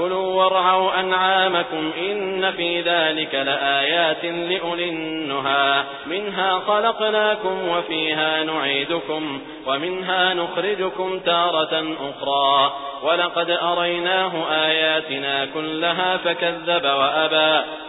كلوا وارعوا أنعامكم إن في ذلك لآيات لأولي النهى. منها خلقناكم وفيها نعيدكم ومنها نخرجكم تارة أخرى. ولقد أريناه آياتنا كلها فكذب وأبى.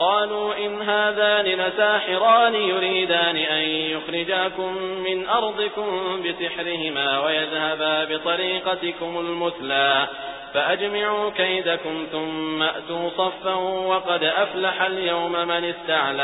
قالوا إن هذان لساحران يريدان أن يخرجاكم من أرضكم بسحرهما ويذهبا بطريقتكم المثلى فأجمعوا كيدكم ثم أتوا صفا وقد أفلح اليوم من استعلى.